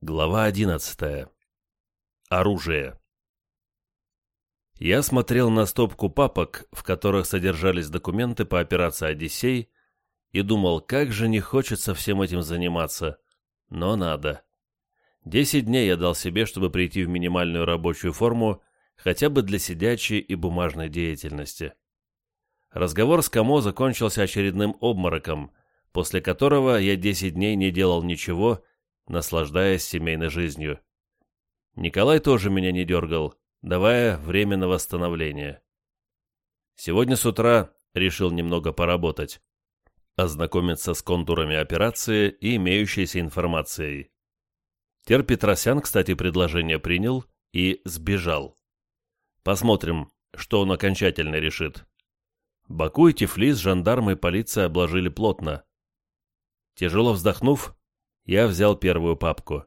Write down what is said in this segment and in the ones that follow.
Глава 11. Оружие. Я смотрел на стопку папок, в которых содержались документы по операции «Одиссей», и думал, как же не хочется всем этим заниматься. Но надо. Десять дней я дал себе, чтобы прийти в минимальную рабочую форму, хотя бы для сидячей и бумажной деятельности. Разговор с Камо закончился очередным обмороком, после которого я десять дней не делал ничего, наслаждаясь семейной жизнью. Николай тоже меня не дергал, давая время на восстановление. Сегодня с утра решил немного поработать, ознакомиться с контурами операции и имеющейся информацией. Тер Петросян, кстати, предложение принял и сбежал. Посмотрим, что он окончательно решит. Баку и Тифлис жандармы и полиция обложили плотно. Тяжело вздохнув, я взял первую папку.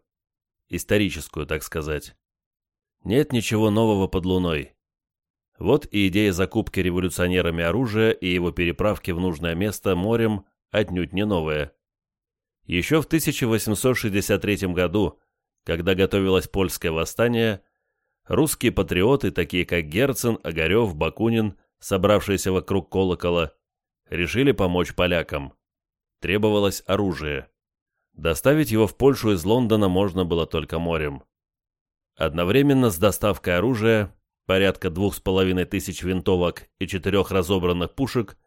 Историческую, так сказать. Нет ничего нового под луной. Вот и идея закупки революционерами оружия и его переправки в нужное место морем отнюдь не новая. Еще в 1863 году, когда готовилось польское восстание, русские патриоты, такие как Герцен, Огарев, Бакунин, собравшиеся вокруг колокола, решили помочь полякам. Требовалось оружие. Доставить его в Польшу из Лондона можно было только морем. Одновременно с доставкой оружия, порядка двух с половиной тысяч винтовок и четырех разобранных пушек,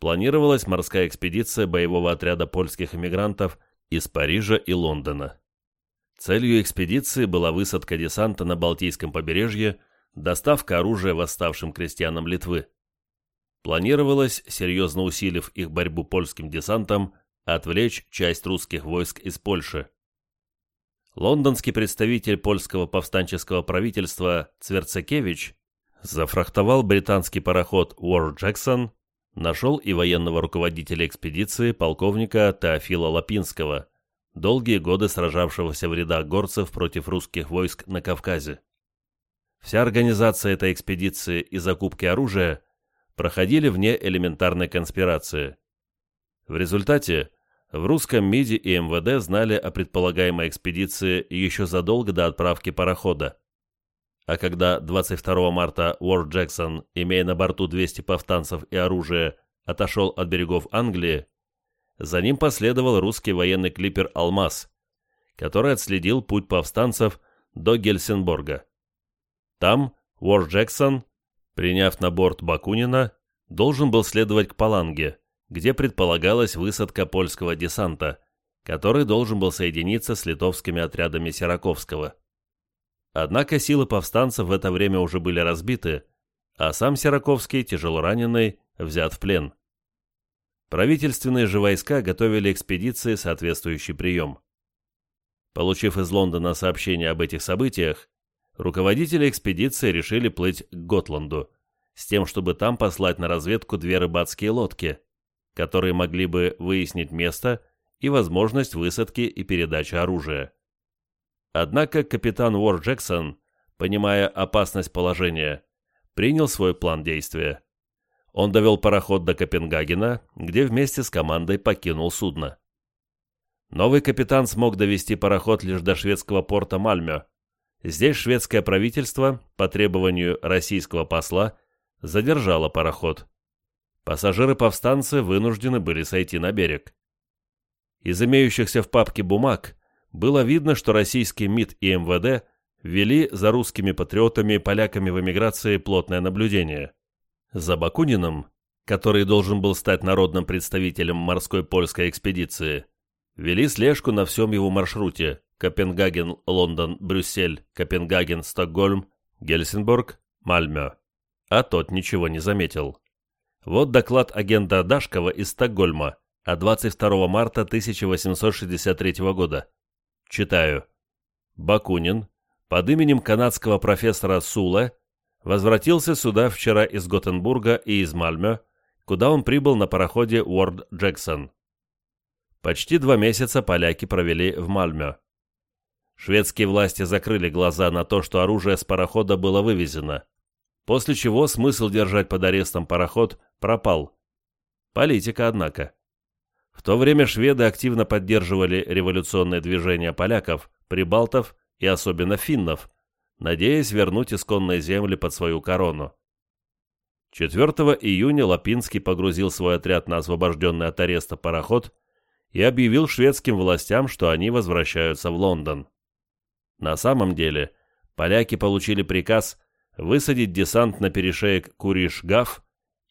планировалась морская экспедиция боевого отряда польских эмигрантов из Парижа и Лондона. Целью экспедиции была высадка десанта на Балтийском побережье, доставка оружия восставшим крестьянам Литвы. Планировалось, серьезно усилив их борьбу польским десантом, отвлечь часть русских войск из Польши. Лондонский представитель польского повстанческого правительства Цверцекевич зафрахтовал британский пароход Уор Джексон, нашел и военного руководителя экспедиции полковника Теофила Лапинского, долгие годы сражавшегося в рядах горцев против русских войск на Кавказе. Вся организация этой экспедиции и закупки оружия проходили вне элементарной конспирации. В результате в русском МИДе и МВД знали о предполагаемой экспедиции еще задолго до отправки парохода. А когда 22 марта Уорд Джексон, имея на борту 200 повстанцев и оружие, отошел от берегов Англии, за ним последовал русский военный клипер «Алмаз», который отследил путь повстанцев до Гельсинборга. Там Уорд Джексон, приняв на борт Бакунина, должен был следовать к Паланге, где предполагалась высадка польского десанта, который должен был соединиться с литовскими отрядами Сираковского. Однако силы повстанцев в это время уже были разбиты, а сам Сираковский, тяжело раненый, взят в плен. Правительственные же войска готовили экспедиции соответствующий прием. Получив из Лондона сообщение об этих событиях, руководители экспедиции решили плыть к Готланду, с тем, чтобы там послать на разведку две рыбацкие лодки – которые могли бы выяснить место и возможность высадки и передачи оружия. Однако капитан Уор Джексон, понимая опасность положения, принял свой план действия. Он довел пароход до Копенгагена, где вместе с командой покинул судно. Новый капитан смог довести пароход лишь до шведского порта Мальмё. Здесь шведское правительство, по требованию российского посла, задержало пароход пассажиры-повстанцы вынуждены были сойти на берег. Из имеющихся в папке бумаг было видно, что российский МИД и МВД вели за русскими патриотами и поляками в эмиграции плотное наблюдение. За Бакуниным, который должен был стать народным представителем морской польской экспедиции, вели слежку на всем его маршруте Копенгаген, Лондон, Брюссель, Копенгаген, Стокгольм, Гельсинбург, Мальмё. А тот ничего не заметил. Вот доклад агента Дашкова из Стокгольма от 22 марта 1863 года. Читаю. Бакунин под именем канадского профессора Сула возвратился сюда вчера из Готенбурга и из Мальмё, куда он прибыл на пароходе Уорд Джексон. Почти два месяца поляки провели в Мальмё. Шведские власти закрыли глаза на то, что оружие с парохода было вывезено, после чего смысл держать под арестом пароход пропал. Политика, однако. В то время шведы активно поддерживали революционное движение поляков, прибалтов и особенно финнов, надеясь вернуть исконные земли под свою корону. 4 июня Лапинский погрузил свой отряд на освобожденный от ареста пароход и объявил шведским властям, что они возвращаются в Лондон. На самом деле, поляки получили приказ высадить десант на перешеек Куриш-Гав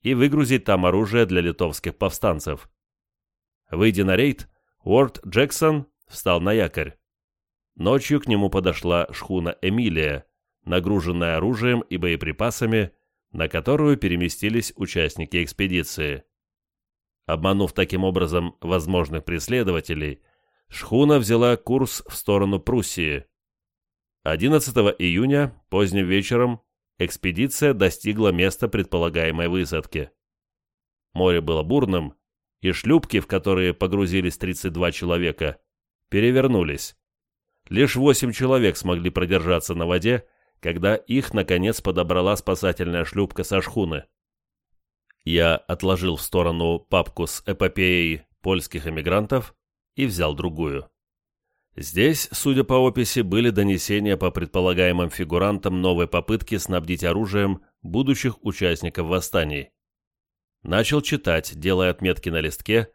и выгрузить там оружие для литовских повстанцев. Выйдя на рейд, Уорд Джексон встал на якорь. Ночью к нему подошла шхуна «Эмилия», нагруженная оружием и боеприпасами, на которую переместились участники экспедиции. Обманув таким образом возможных преследователей, шхуна взяла курс в сторону Пруссии. 11 июня, поздним вечером, экспедиция достигла места предполагаемой высадки. Море было бурным, и шлюпки, в которые погрузились 32 человека, перевернулись. Лишь 8 человек смогли продержаться на воде, когда их, наконец, подобрала спасательная шлюпка со шхуны. Я отложил в сторону папку с эпопеей польских эмигрантов и взял другую. Здесь, судя по описи, были донесения по предполагаемым фигурантам новой попытки снабдить оружием будущих участников восстаний. Начал читать, делая отметки на листке,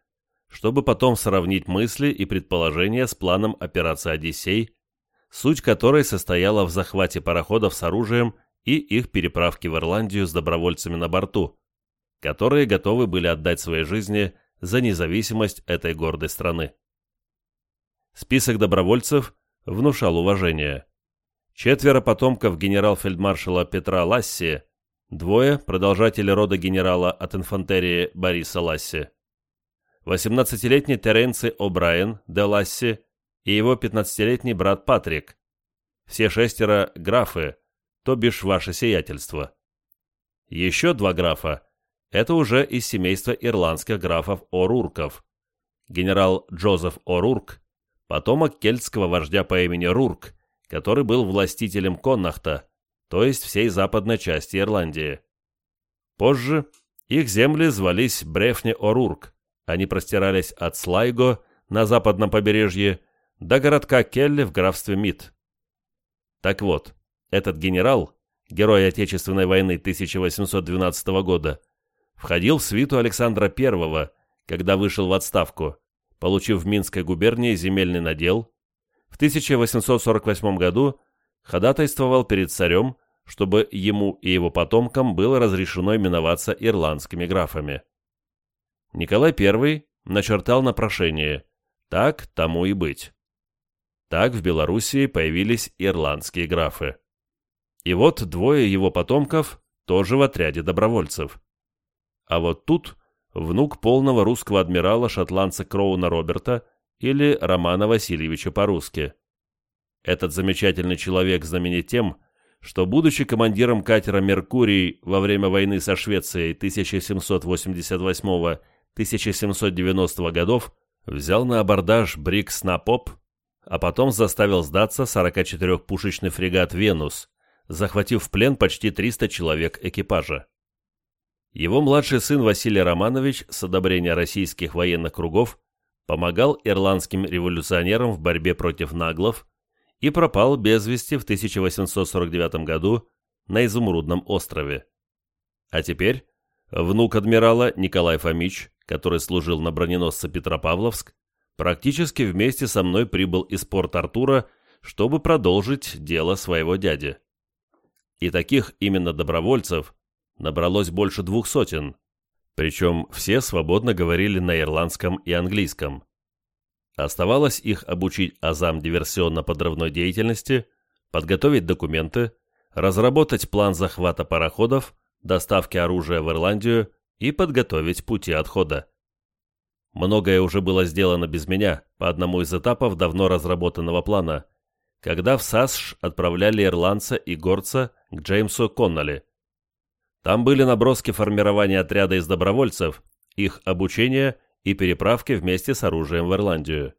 чтобы потом сравнить мысли и предположения с планом операции «Одиссей», суть которой состояла в захвате пароходов с оружием и их переправке в Ирландию с добровольцами на борту, которые готовы были отдать свои жизни за независимость этой гордой страны. Список добровольцев внушал уважение. Четверо потомков генерал-фельдмаршала Петра Ласси, двое – продолжатели рода генерала от инфантерии Бориса Ласси, 18-летний Теренци О'Брайен де Ласси и его 15-летний брат Патрик. Все шестеро – графы, то бишь ваше сиятельство. Еще два графа – это уже из семейства ирландских графов О'Рурков. Генерал Джозеф О'Рурк потомок кельтского вождя по имени Рурк, который был властителем Коннахта, то есть всей западной части Ирландии. Позже их земли звались Брефни-Орурк, они простирались от Слайго на западном побережье до городка Келли в графстве Мид. Так вот, этот генерал, герой Отечественной войны 1812 года, входил в свиту Александра I, когда вышел в отставку, получив в Минской губернии земельный надел, в 1848 году ходатайствовал перед царем, чтобы ему и его потомкам было разрешено именоваться ирландскими графами. Николай I начертал на прошение «Так тому и быть». Так в Белоруссии появились ирландские графы. И вот двое его потомков тоже в отряде добровольцев. А вот тут внук полного русского адмирала шотландца Кроуна Роберта или Романа Васильевича по-русски. Этот замечательный человек знаменит тем, что, будучи командиром катера «Меркурий» во время войны со Швецией 1788-1790 годов, взял на абордаж брик «Снапоп», а потом заставил сдаться 44-пушечный фрегат «Венус», захватив в плен почти 300 человек экипажа. Его младший сын Василий Романович с одобрения российских военных кругов помогал ирландским революционерам в борьбе против наглов и пропал без вести в 1849 году на Изумрудном острове. А теперь внук адмирала Николай Фомич, который служил на броненосце Петропавловск, практически вместе со мной прибыл из порт Артура, чтобы продолжить дело своего дяди. И таких именно добровольцев набралось больше двух сотен, причем все свободно говорили на ирландском и английском. Оставалось их обучить азам диверсионно-подрывной деятельности, подготовить документы, разработать план захвата пароходов, доставки оружия в Ирландию и подготовить пути отхода. Многое уже было сделано без меня по одному из этапов давно разработанного плана, когда в САСШ отправляли ирландца и горца к Джеймсу Конноли – там были наброски формирования отряда из добровольцев, их обучения и переправки вместе с оружием в Ирландию.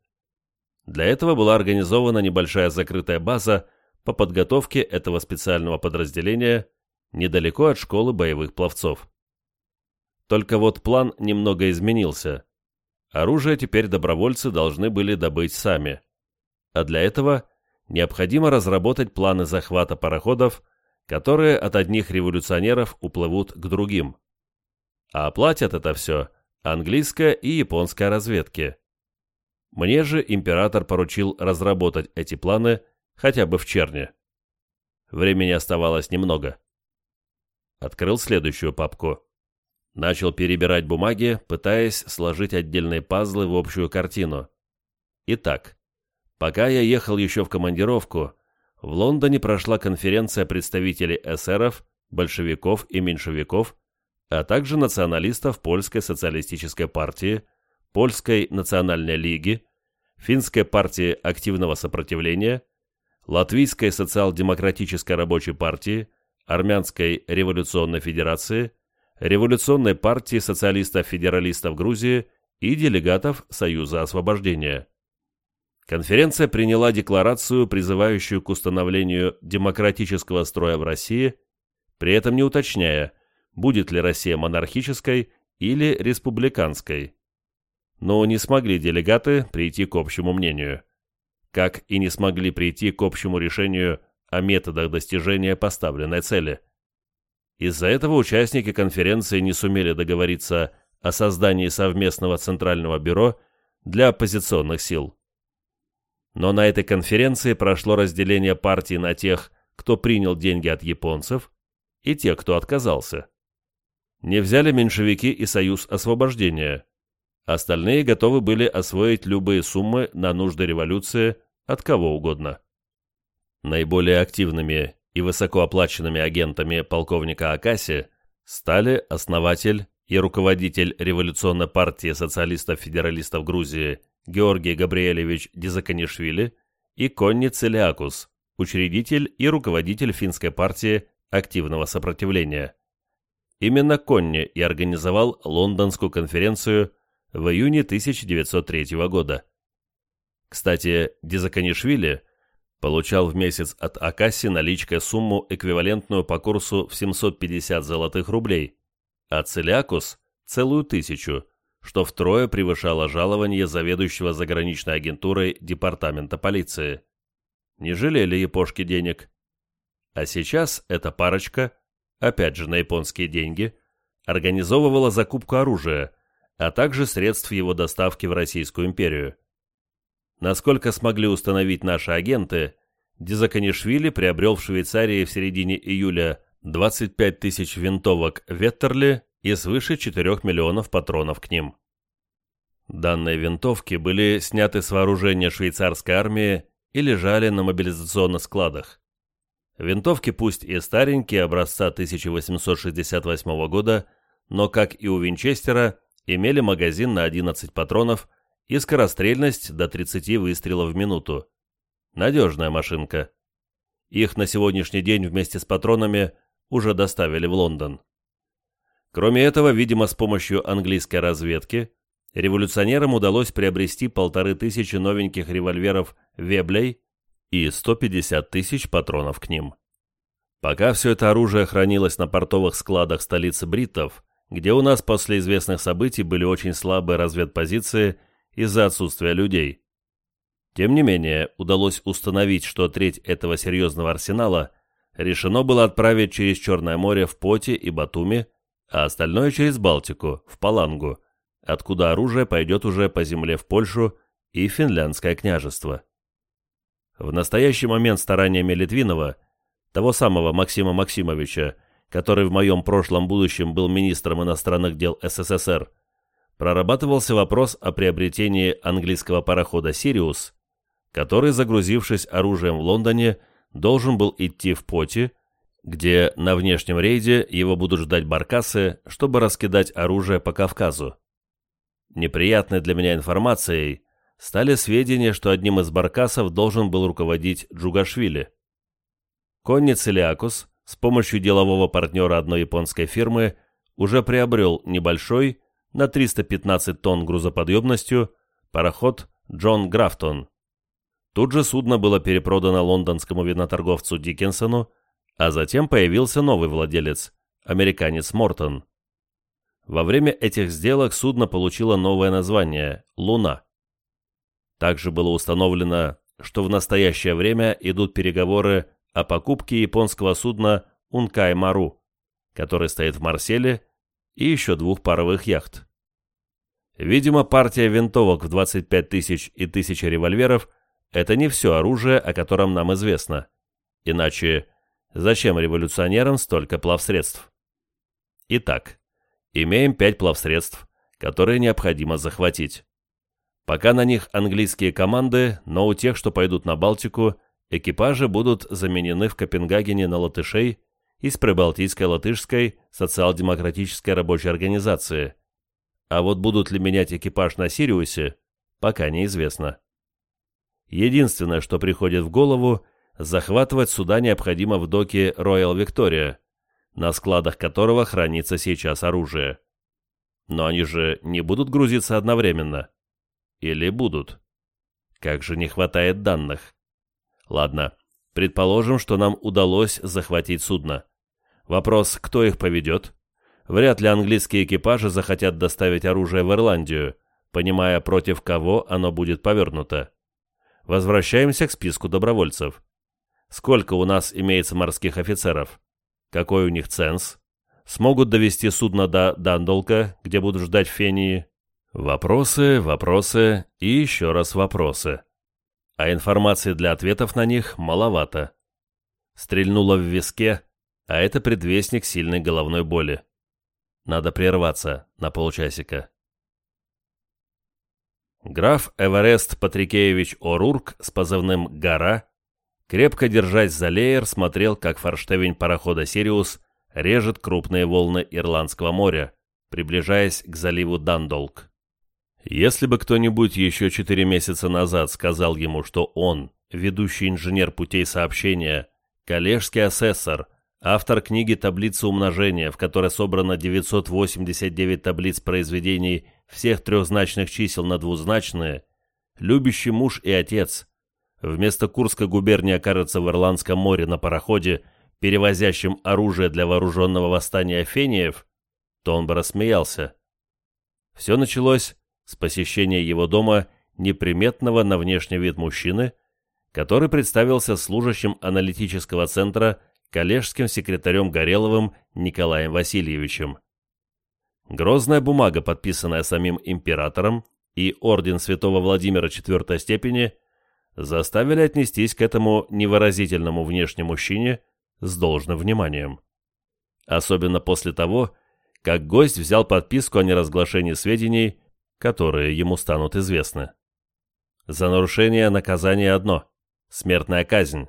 Для этого была организована небольшая закрытая база по подготовке этого специального подразделения недалеко от школы боевых пловцов. Только вот план немного изменился. Оружие теперь добровольцы должны были добыть сами. А для этого необходимо разработать планы захвата пароходов, которые от одних революционеров уплывут к другим. А оплатят это все английская и японская разведки. Мне же император поручил разработать эти планы хотя бы в черне. Времени оставалось немного. Открыл следующую папку. Начал перебирать бумаги, пытаясь сложить отдельные пазлы в общую картину. Итак, пока я ехал еще в командировку, в Лондоне прошла конференция представителей эсеров, большевиков и меньшевиков, а также националистов Польской социалистической партии, Польской национальной лиги, Финской партии активного сопротивления, Латвийской социал-демократической рабочей партии, Армянской революционной федерации, Революционной партии социалистов-федералистов Грузии и делегатов Союза освобождения. Конференция приняла декларацию, призывающую к установлению демократического строя в России, при этом не уточняя, будет ли Россия монархической или республиканской. Но не смогли делегаты прийти к общему мнению. Как и не смогли прийти к общему решению о методах достижения поставленной цели. Из-за этого участники конференции не сумели договориться о создании совместного Центрального бюро для оппозиционных сил. Но на этой конференции прошло разделение партий на тех, кто принял деньги от японцев, и тех, кто отказался. Не взяли меньшевики и Союз освобождения. Остальные готовы были освоить любые суммы на нужды революции от кого угодно. Наиболее активными и высокооплаченными агентами полковника Акаси стали основатель и руководитель революционной партии социалистов-федералистов Грузии Георгий Габриэлевич Дизаканишвили и Конни Целиакус, учредитель и руководитель финской партии активного сопротивления. Именно Конни и организовал лондонскую конференцию в июне 1903 года. Кстати, Дизаканишвили получал в месяц от Акаси наличкой сумму, эквивалентную по курсу в 750 золотых рублей, а Целиакус – целую тысячу, что втрое превышало жалование заведующего заграничной агентурой департамента полиции. Не жалели япошки денег. А сейчас эта парочка – опять же на японские деньги, организовывала закупку оружия, а также средств его доставки в Российскую империю. Насколько смогли установить наши агенты, Дизаканишвили приобрел в Швейцарии в середине июля 25 тысяч винтовок Веттерли и свыше 4 миллионов патронов к ним. Данные винтовки были сняты с вооружения швейцарской армии и лежали на мобилизационных складах. Винтовки пусть и старенькие, образца 1868 года, но, как и у Винчестера, имели магазин на 11 патронов и скорострельность до 30 выстрелов в минуту. Надежная машинка. Их на сегодняшний день вместе с патронами уже доставили в Лондон. Кроме этого, видимо, с помощью английской разведки, революционерам удалось приобрести полторы тысячи новеньких револьверов «Веблей» и 150 тысяч патронов к ним. Пока все это оружие хранилось на портовых складах столицы бриттов, где у нас после известных событий были очень слабые разведпозиции из-за отсутствия людей. Тем не менее, удалось установить, что треть этого серьезного арсенала решено было отправить через Черное море в Поте и Батуми, а остальное через Балтику, в Палангу, откуда оружие пойдет уже по земле в Польшу и Финляндское княжество. В настоящий момент стараниями Литвинова, того самого Максима Максимовича, который в моем прошлом будущем был министром иностранных дел СССР, прорабатывался вопрос о приобретении английского парохода «Сириус», который, загрузившись оружием в Лондоне, должен был идти в Поти, где на внешнем рейде его будут ждать баркасы, чтобы раскидать оружие по Кавказу. Неприятной для меня информацией стали сведения, что одним из баркасов должен был руководить Джугашвили. Конниц Илиакус с помощью делового партнера одной японской фирмы уже приобрел небольшой, на 315 тонн грузоподъемностью, пароход «Джон Графтон». Тут же судно было перепродано лондонскому виноторговцу Диккенсону, а затем появился новый владелец, американец Мортон. Во время этих сделок судно получило новое название «Луна». Также было установлено, что в настоящее время идут переговоры о покупке японского судна «Ункай Мару», который стоит в Марселе, и еще двух паровых яхт. Видимо, партия винтовок в 25 тысяч и тысяча револьверов – это не все оружие, о котором нам известно. Иначе зачем революционерам столько плавсредств? Итак, имеем пять плавсредств, которые необходимо захватить. Пока на них английские команды, но у тех, что пойдут на Балтику, экипажи будут заменены в Копенгагене на латышей из Прибалтийской латышской социал-демократической рабочей организации. А вот будут ли менять экипаж на Сириусе, пока неизвестно. Единственное, что приходит в голову, захватывать суда необходимо в доке Royal Victoria, на складах которого хранится сейчас оружие. Но они же не будут грузиться одновременно. Или будут? Как же не хватает данных. Ладно, предположим, что нам удалось захватить судно. Вопрос, кто их поведет? Вряд ли английские экипажи захотят доставить оружие в Ирландию, понимая, против кого оно будет повернуто. Возвращаемся к списку добровольцев. Сколько у нас имеется морских офицеров? Какой у них ценз? Смогут довести судно до Дандолка, где будут ждать Фении? Вопросы, вопросы и еще раз вопросы. А информации для ответов на них маловато. Стрельнуло в виске, а это предвестник сильной головной боли. Надо прерваться на полчасика. Граф Эверест Патрикеевич Орурк с позывным «Гора», крепко держась за леер, смотрел, как форштевень парохода «Сириус» режет крупные волны Ирландского моря, приближаясь к заливу Дандолк. Если бы кто-нибудь еще четыре месяца назад сказал ему, что он, ведущий инженер путей сообщения, коллежский асессор, автор книги «Таблица умножения», в которой собрано 989 таблиц произведений всех трехзначных чисел на двузначные, любящий муж и отец, вместо Курской губернии окажется в Ирландском море на пароходе, перевозящем оружие для вооруженного восстания фениев, то он бы рассмеялся. Все началось с посещения его дома неприметного на внешний вид мужчины, который представился служащим аналитического центра коллежским секретарем Гореловым Николаем Васильевичем. Грозная бумага, подписанная самим императором, и орден святого Владимира четвертой степени заставили отнестись к этому невыразительному внешне мужчине с должным вниманием. Особенно после того, как гость взял подписку о неразглашении сведений которые ему станут известны. За нарушение наказание одно – смертная казнь.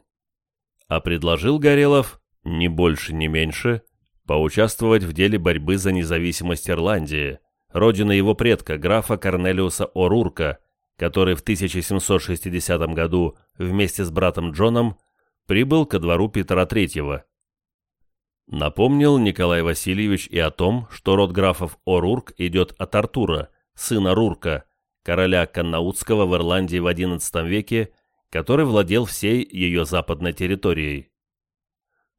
А предложил Горелов, ни больше, ни меньше, поучаствовать в деле борьбы за независимость Ирландии, родины его предка, графа Корнелиуса О'Рурка, который в 1760 году вместе с братом Джоном прибыл ко двору Петра III. Напомнил Николай Васильевич и о том, что род графов О'Рурк идет от Артура, сына Рурка, короля Каннаутского в Ирландии в XI веке, который владел всей ее западной территорией.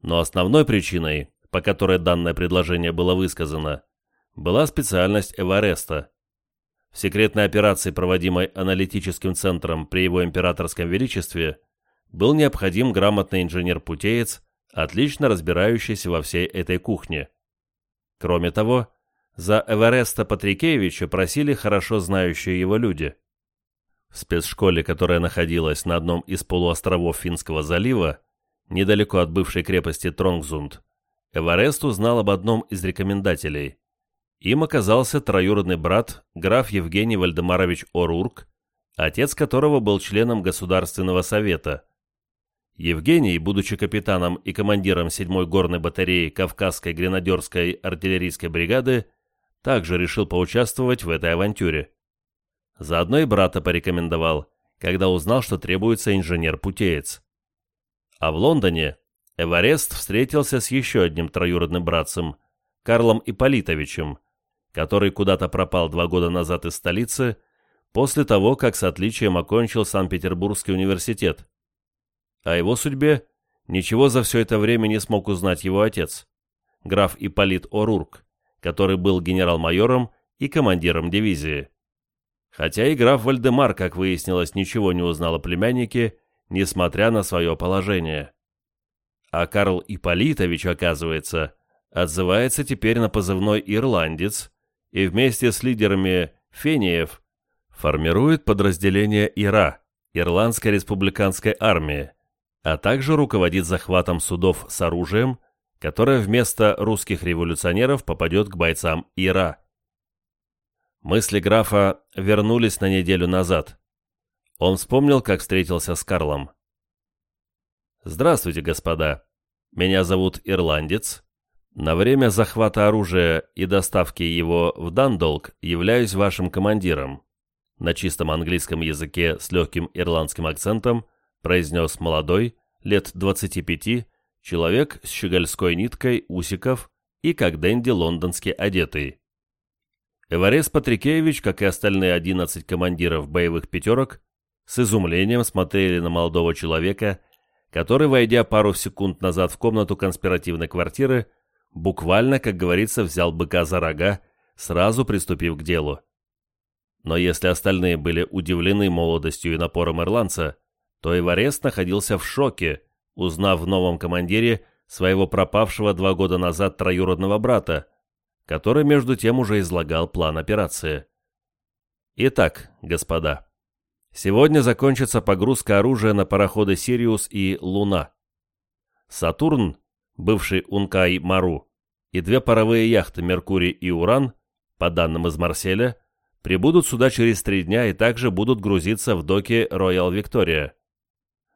Но основной причиной, по которой данное предложение было высказано, была специальность Эвареста. Секретной операции, проводимой аналитическим центром при его императорском величестве, был необходим грамотный инженер-путеец, отлично разбирающийся во всей этой кухне. Кроме того, за Эвереста Патрикеевича просили хорошо знающие его люди. В спецшколе, которая находилась на одном из полуостровов Финского залива, недалеко от бывшей крепости Тронгзунд, Эварест узнал об одном из рекомендателей. Им оказался троюродный брат, граф Евгений Вальдемарович Орурк, отец которого был членом Государственного совета. Евгений, будучи капитаном и командиром 7-й горной батареи Кавказской гренадерской артиллерийской бригады, также решил поучаствовать в этой авантюре. Заодно и брата порекомендовал, когда узнал, что требуется инженер-путеец. А в Лондоне Эварест встретился с еще одним троюродным братцем, Карлом Ипполитовичем, который куда-то пропал два года назад из столицы, после того, как с отличием окончил Санкт-Петербургский университет. О его судьбе ничего за все это время не смог узнать его отец, граф Ипполит Орурк который был генерал-майором и командиром дивизии. Хотя и граф Вальдемар, как выяснилось, ничего не узнал о племяннике несмотря на свое положение. А Карл Ипполитович, оказывается, отзывается теперь на позывной «Ирландец» и вместе с лидерами Фениев формирует подразделение ИРА, Ирландской республиканской армии, а также руководит захватом судов с оружием, которое вместо русских революционеров попадет к бойцам ИРА. Мысли графа вернулись на неделю назад. Он вспомнил, как встретился с Карлом. «Здравствуйте, господа. Меня зовут Ирландец. На время захвата оружия и доставки его в Дандолк являюсь вашим командиром на чистом английском языке с легким ирландским акцентом произнес молодой, лет 25, человек с щегольской ниткой усиков и как Дэнди лондонски одетый. Эварес Патрикеевич, как и остальные 11 командиров боевых пятерок, с изумлением смотрели на молодого человека, который, войдя пару секунд назад в комнату конспиративной квартиры, буквально, как говорится, взял быка за рога, сразу приступив к делу. Но если остальные были удивлены молодостью и напором ирландца, то Эварест находился в шоке, узнав в новом командире своего пропавшего два года назад троюродного брата, который между тем уже излагал план операции. Итак, господа, сегодня закончится погрузка оружия на пароходы «Сириус» и «Луна». «Сатурн», бывший «Ункай-Мару», и две паровые яхты «Меркурий» и «Уран», по данным из Марселя, прибудут сюда через три дня и также будут грузиться в доки Роял Виктория.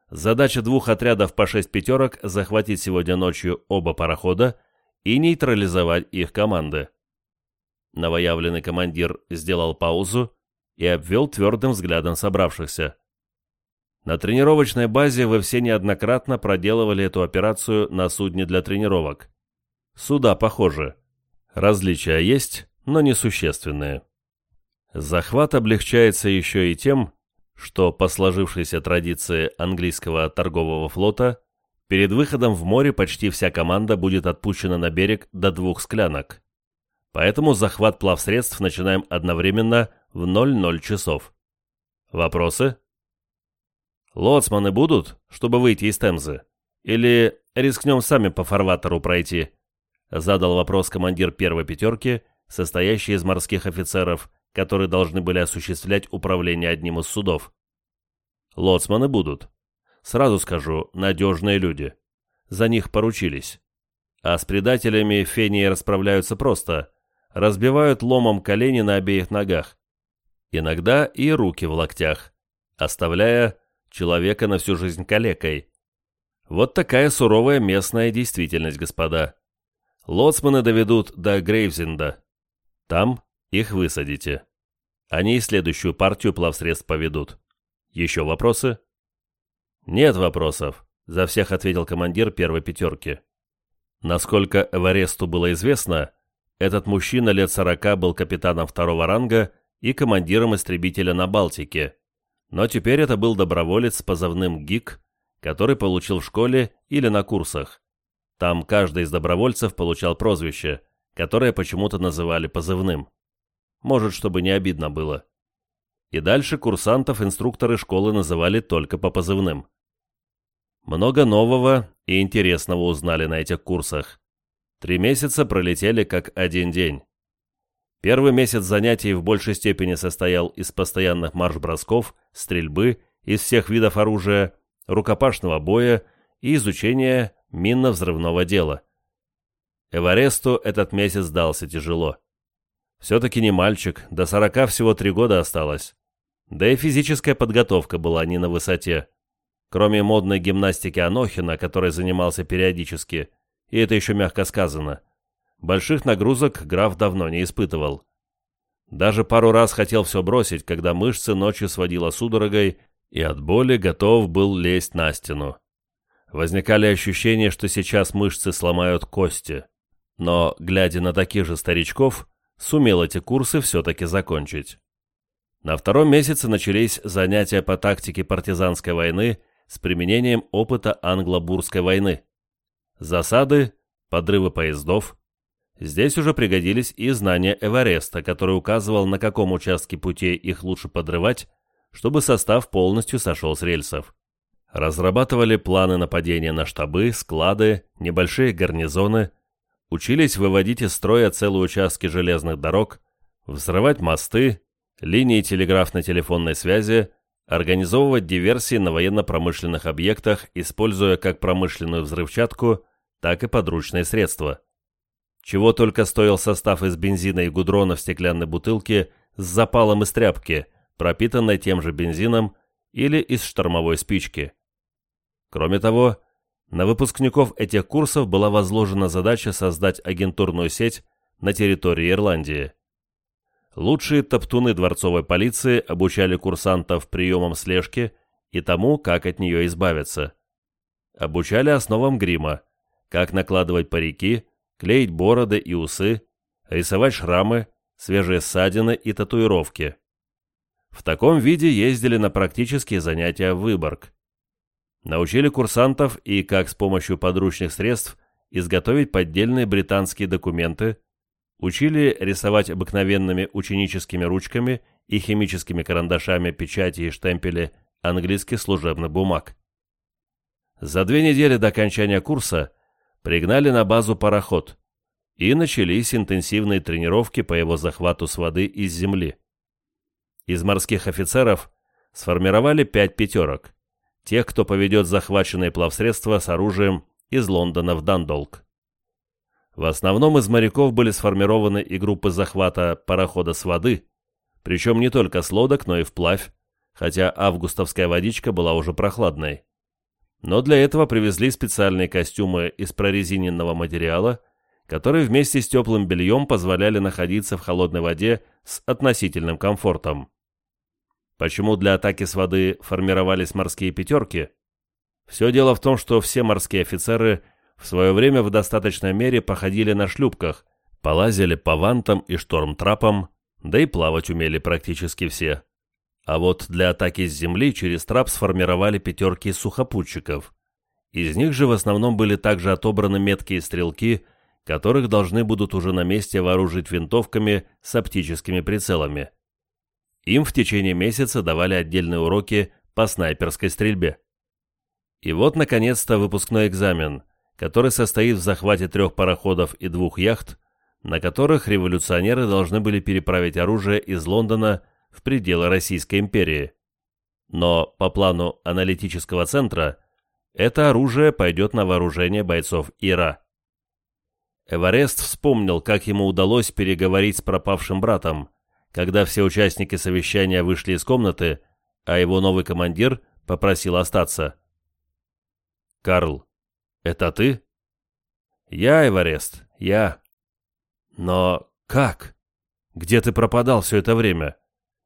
Задача двух отрядов по шесть пятерок – захватить сегодня ночью оба парохода и нейтрализовать их команды. Новоявленный командир сделал паузу и обвел твердым взглядом собравшихся. На тренировочной базе вы все неоднократно проделывали эту операцию на судне для тренировок. Суда похожи. Различия есть, но несущественные. Захват облегчается еще и тем, что по сложившейся традиции английского торгового флота перед выходом в море почти вся команда будет отпущена на берег до двух склянок. Поэтому захват плавсредств начинаем одновременно в 00 часов. Вопросы? Лоцманы будут, чтобы выйти из Темзы? Или рискнем сами по фарватеру пройти? Задал вопрос командир первой пятерки, состоящий из морских офицеров, которые должны были осуществлять управление одним из судов. Лоцманы будут. Сразу скажу, надежные люди. За них поручились. А с предателями фении расправляются просто. Разбивают ломом колени на обеих ногах. Иногда и руки в локтях, оставляя человека на всю жизнь калекой. Вот такая суровая местная действительность, господа. Лоцманы доведут до Грейвзенда. Там их высадите. Они и следующую партию плавсредств поведут. Еще вопросы? Нет вопросов, за всех ответил командир первой пятерки. Насколько Эваресту было известно, этот мужчина лет сорока был капитаном второго ранга и командиром истребителя на Балтике, но теперь это был доброволец с позывным ГИК, который получил в школе или на курсах. Там каждый из добровольцев получал прозвище, которое почему-то называли позывным. Может, чтобы не обидно было. И дальше курсантов инструкторы школы называли только по позывным. Много нового и интересного узнали на этих курсах. Три месяца пролетели как один день. Первый месяц занятий в большей степени состоял из постоянных марш-бросков, стрельбы из всех видов оружия, рукопашного боя и изучения минно-взрывного дела. Эваресту этот месяц дался тяжело. Все-таки не мальчик, до сорока всего три года осталось. Да и физическая подготовка была не на высоте. Кроме модной гимнастики Анохина, которой занимался периодически, и это еще мягко сказано, больших нагрузок граф давно не испытывал. Даже пару раз хотел все бросить, когда мышцы ночью сводила судорогой, и от боли готов был лезть на стену. Возникали ощущения, что сейчас мышцы сломают кости. Но, глядя на таких же старичков, сумел эти курсы все-таки закончить. На втором месяце начались занятия по тактике партизанской войны с применением опыта англо-бурской войны. Засады, подрывы поездов. Здесь уже пригодились и знания Эвареста, который указывал, на каком участке путей их лучше подрывать, чтобы состав полностью сошел с рельсов. Разрабатывали планы нападения на штабы, склады, небольшие гарнизоны, учились выводить из строя целые участки железных дорог, взрывать мосты, линии телеграфно-телефонной связи, организовывать диверсии на военно-промышленных объектах, используя как промышленную взрывчатку, так и подручные средства. Чего только стоил состав из бензина и гудрона в стеклянной бутылке с запалом из тряпки, пропитанной тем же бензином, или из штормовой спички. Кроме того, на выпускников этих курсов была возложена задача создать агентурную сеть на территории Ирландии. Лучшие топтуны дворцовой полиции обучали курсантов приемам слежки и тому, как от нее избавиться. Обучали основам грима, как накладывать парики, клеить бороды и усы, рисовать шрамы, свежие ссадины и татуировки. В таком виде ездили на практические занятия в Выборг. Научили курсантов и как с помощью подручных средств изготовить поддельные британские документы, учили рисовать обыкновенными ученическими ручками и химическими карандашами печати и штемпели английских служебных бумаг. За две недели до окончания курса пригнали на базу пароход, и начались интенсивные тренировки по его захвату с воды из земли. Из морских офицеров сформировали пять пятерок, тех, кто поведет захваченные плавсредства с оружием из Лондона в Дандолк. В основном из моряков были сформированы и группы захвата парохода с воды, причем не только с лодок, но и вплавь, хотя августовская водичка была уже прохладной. Но для этого привезли специальные костюмы из прорезиненного материала, которые вместе с теплым бельем позволяли находиться в холодной воде с относительным комфортом. Почему для атаки с воды формировались морские пятерки? Все дело в том, что все морские офицеры в свое время в достаточной мере походили на шлюпках, полазили по вантам и штормтрапам, да и плавать умели практически все. А вот для атаки с земли через трап сформировали пятерки сухопутчиков. Из них же в основном были также отобраны меткие стрелки, которых должны будут уже на месте вооружить винтовками с оптическими прицелами. Им в течение месяца давали отдельные уроки по снайперской стрельбе. И вот, наконец-то, выпускной экзамен, который состоит в захвате трех пароходов и двух яхт, на которых революционеры должны были переправить оружие из Лондона в пределы Российской империи. Но по плану аналитического центра это оружие пойдет на вооружение бойцов Ира. Эварест вспомнил, как ему удалось переговорить с пропавшим братом, когда все участники совещания вышли из комнаты, а его новый командир попросил остаться. «Карл, это ты?» «Я, Эварест, я». «Но как? Где ты пропадал все это время?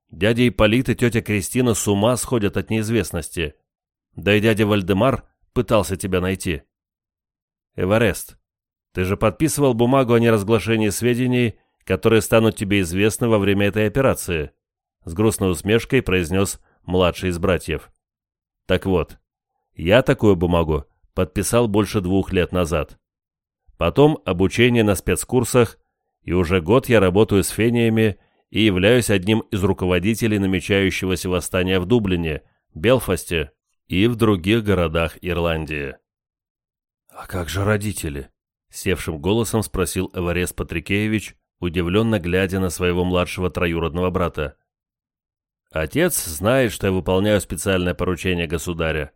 Дядя Ипполит и тетя Кристина с ума сходят от неизвестности. Да и дядя Вальдемар пытался тебя найти». «Эварест, ты же подписывал бумагу о неразглашении сведений которые станут тебе известны во время этой операции», с грустной усмешкой произнес младший из братьев. «Так вот, я такую бумагу подписал больше двух лет назад. Потом обучение на спецкурсах, и уже год я работаю с фениями и являюсь одним из руководителей намечающегося восстания в Дублине, Белфасте и в других городах Ирландии». «А как же родители?» — севшим голосом спросил Эварес Патрикеевич, удивленно глядя на своего младшего троюродного брата. «Отец знает, что я выполняю специальное поручение государя,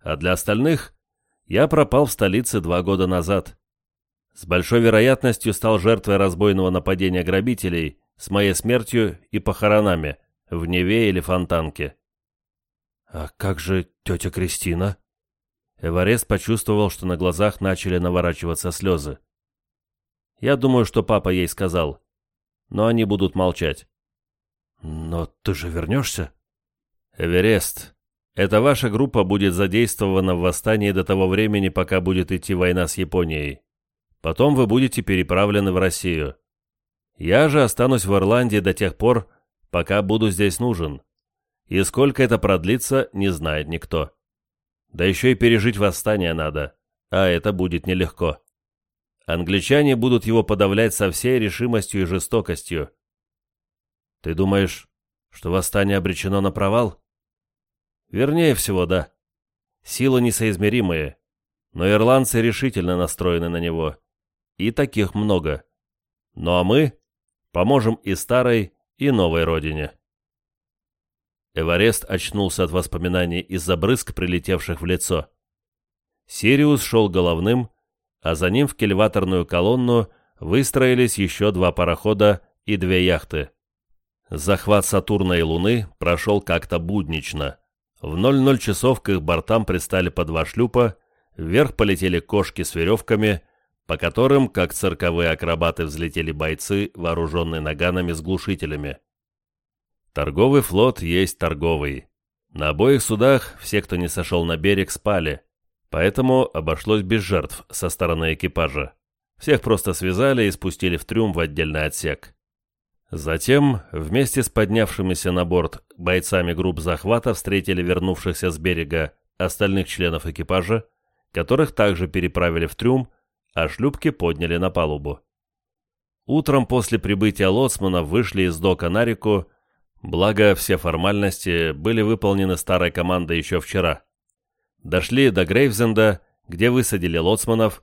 а для остальных я пропал в столице два года назад. С большой вероятностью стал жертвой разбойного нападения грабителей с моей смертью и похоронами в Неве или Фонтанке». «А как же тетя Кристина?» Эварест почувствовал, что на глазах начали наворачиваться слезы. Я думаю, что папа ей сказал. Но они будут молчать. Но ты же вернешься? Эверест, эта ваша группа будет задействована в восстании до того времени, пока будет идти война с Японией. Потом вы будете переправлены в Россию. Я же останусь в Ирландии до тех пор, пока буду здесь нужен. И сколько это продлится, не знает никто. Да еще и пережить восстание надо, а это будет нелегко. Англичане будут его подавлять со всей решимостью и жестокостью. Ты думаешь, что восстание обречено на провал? Вернее всего, да. Силы несоизмеримые, но ирландцы решительно настроены на него. И таких много. Ну а мы поможем и старой, и новой родине. Эварест очнулся от воспоминаний из-за брызг, прилетевших в лицо. Сириус шел головным, а за ним в кельваторную колонну выстроились еще два парохода и две яхты. Захват Сатурна и Луны прошел как-то буднично. В 00 часов к их бортам пристали по два шлюпа, вверх полетели кошки с веревками, по которым, как цирковые акробаты, взлетели бойцы, вооруженные наганами с глушителями. Торговый флот есть торговый. На обоих судах все, кто не сошел на берег, спали, поэтому обошлось без жертв со стороны экипажа. Всех просто связали и спустили в трюм в отдельный отсек. Затем, вместе с поднявшимися на борт бойцами групп захвата встретили вернувшихся с берега остальных членов экипажа, которых также переправили в трюм, а шлюпки подняли на палубу. Утром после прибытия лоцманов вышли из дока на реку, благо все формальности были выполнены старой командой еще вчера. Дошли до Грейвзенда, где высадили лоцманов,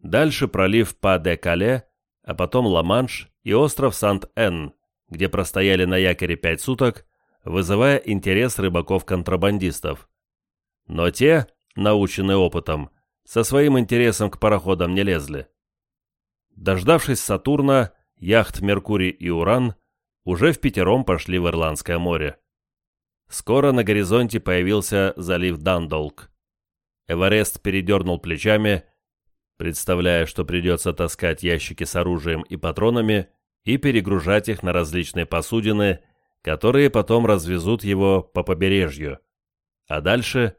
дальше пролив Па-де-Кале, а потом Ла-Манш и остров Сант-Энн, где простояли на якоре пять суток, вызывая интерес рыбаков-контрабандистов. Но те, наученные опытом, со своим интересом к пароходам не лезли. Дождавшись Сатурна, яхт «Меркурий» и «Уран» уже в пятером пошли в Ирландское море. Скоро на горизонте появился залив Дандолк. Эварест передернул плечами представляя, что придется таскать ящики с оружием и патронами и перегружать их на различные посудины, которые потом развезут его по побережью. А дальше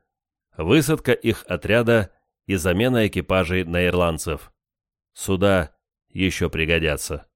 высадка их отряда и замена экипажей на ирландцев. Суда еще пригодятся.